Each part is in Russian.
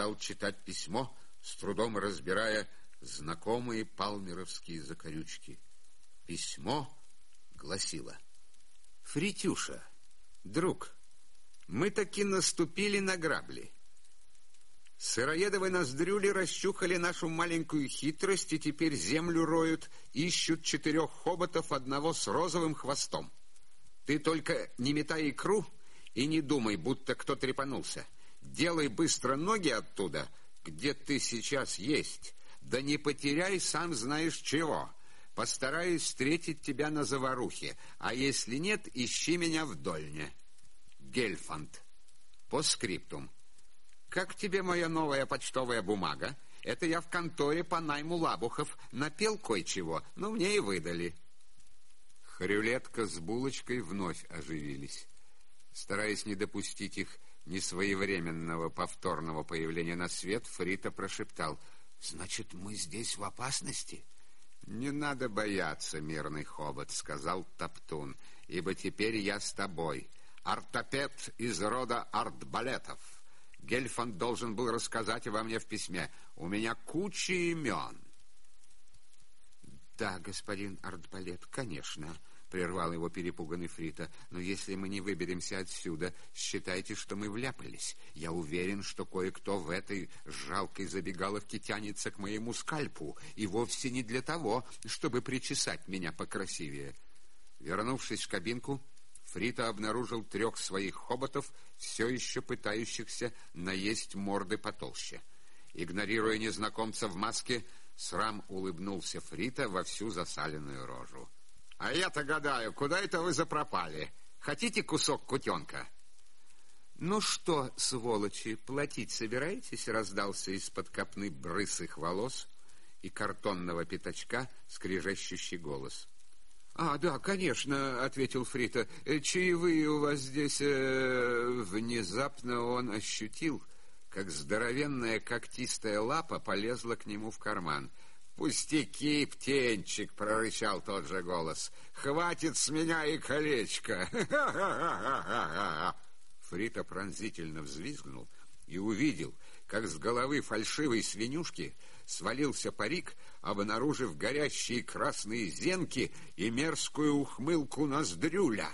стал читать письмо, с трудом разбирая знакомые палмеровские закорючки. Письмо гласило. «Фритюша, друг, мы таки наступили на грабли». Сыроедовы ноздрюли расчухали нашу маленькую хитрость и теперь землю роют, ищут четырех хоботов, одного с розовым хвостом. Ты только не метай икру и не думай, будто кто трепанулся. Делай быстро ноги оттуда, где ты сейчас есть, да не потеряй сам знаешь чего. Постараюсь встретить тебя на заварухе, а если нет, ищи меня в Дольне. Гельфанд. По скриптум. Как тебе моя новая почтовая бумага? Это я в конторе по найму лабухов напел кое-чего, но мне и выдали. Хрюлетка с булочкой вновь оживились. Стараясь не допустить их несвоевременного повторного появления на свет, Фрита прошептал, «Значит, мы здесь в опасности?» «Не надо бояться, мирный хобот», — сказал Топтун, «ибо теперь я с тобой, ортопед из рода артбалетов». Гельфанд должен был рассказать обо мне в письме. У меня куча имен. Да, господин Артбалет, конечно, прервал его перепуганный Фрита. Но если мы не выберемся отсюда, считайте, что мы вляпались. Я уверен, что кое-кто в этой жалкой забегаловке тянется к моему скальпу, и вовсе не для того, чтобы причесать меня покрасивее. Вернувшись в кабинку, Фрита обнаружил трех своих хоботов, все еще пытающихся наесть морды потолще. Игнорируя незнакомца в маске, Срам улыбнулся Фрита во всю засаленную рожу. «А я-то гадаю, куда это вы запропали? Хотите кусок кутенка?» «Ну что, сволочи, платить собираетесь?» — раздался из-под копны брысых волос и картонного пятачка скрежещущий голос. «А, да, конечно», — ответил Фрита. «Э, «Чаевые у вас здесь...» э, Внезапно он ощутил, как здоровенная когтистая лапа полезла к нему в карман. «Пустяки, птенчик!» — прорычал тот же голос. «Хватит с меня и колечко!» Фрита пронзительно взвизгнул и увидел, как с головы фальшивой свинюшки свалился парик, обнаружив горящие красные зенки и мерзкую ухмылку ноздрюля.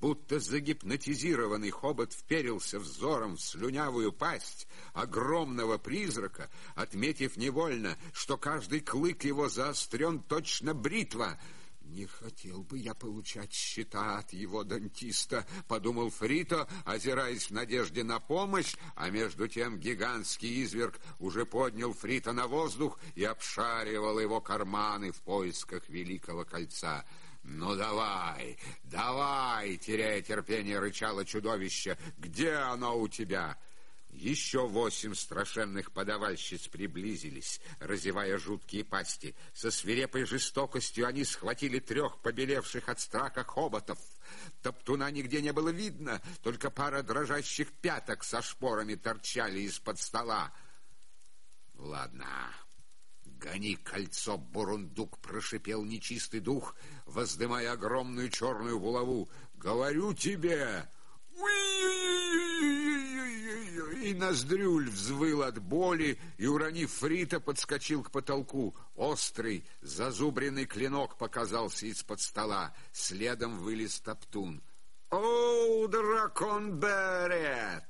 Будто загипнотизированный хобот вперился взором в слюнявую пасть огромного призрака, отметив невольно, что каждый клык его заострен точно бритва — «Не хотел бы я получать счета от его дантиста», — подумал Фрито, озираясь в надежде на помощь, а между тем гигантский изверг уже поднял Фрита на воздух и обшаривал его карманы в поисках Великого Кольца. «Ну давай, давай!» — теряя терпение, рычало чудовище. «Где оно у тебя?» Еще восемь страшенных подавальщиц приблизились, разевая жуткие пасти. Со свирепой жестокостью они схватили трех побелевших от страха хоботов. Топтуна нигде не было видно, только пара дрожащих пяток со шпорами торчали из-под стола. «Ладно, гони кольцо, бурундук!» — прошипел нечистый дух, воздымая огромную черную булаву. «Говорю тебе!» И Ноздрюль взвыл от боли и, уронив Фрита, подскочил к потолку. Острый, зазубренный клинок показался из-под стола. Следом вылез Топтун. «О, дракон Берет!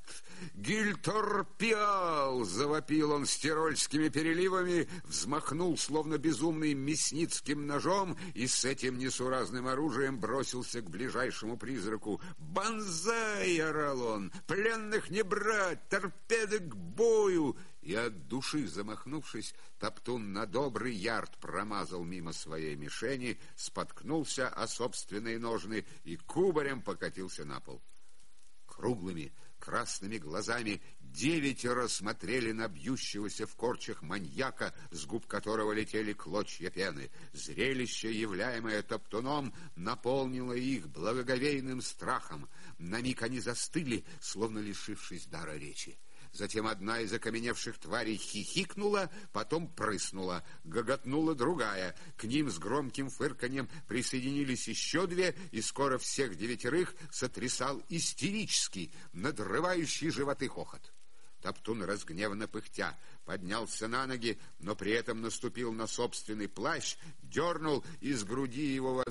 Гильторпиал!» — завопил он стирольскими переливами, взмахнул, словно безумный мясницким ножом, и с этим несуразным оружием бросился к ближайшему призраку. «Бонзай!» — орал он! «Пленных не брать! Торпеды к бою!» И от души замахнувшись, Топтун на добрый ярд промазал мимо своей мишени, споткнулся о собственные ножны и кубарем покатился на пол. Круглыми, красными глазами девятеро смотрели на бьющегося в корчах маньяка, с губ которого летели клочья пены. Зрелище, являемое топтуном, наполнило их благоговейным страхом. На миг они застыли, словно лишившись дара речи. Затем одна из окаменевших тварей хихикнула, потом прыснула. Гоготнула другая. К ним с громким фырканьем присоединились еще две, и скоро всех девятерых сотрясал истерический, надрывающий животы хохот. Топтун, разгневанно пыхтя, поднялся на ноги, но при этом наступил на собственный плащ, дернул из груди его во все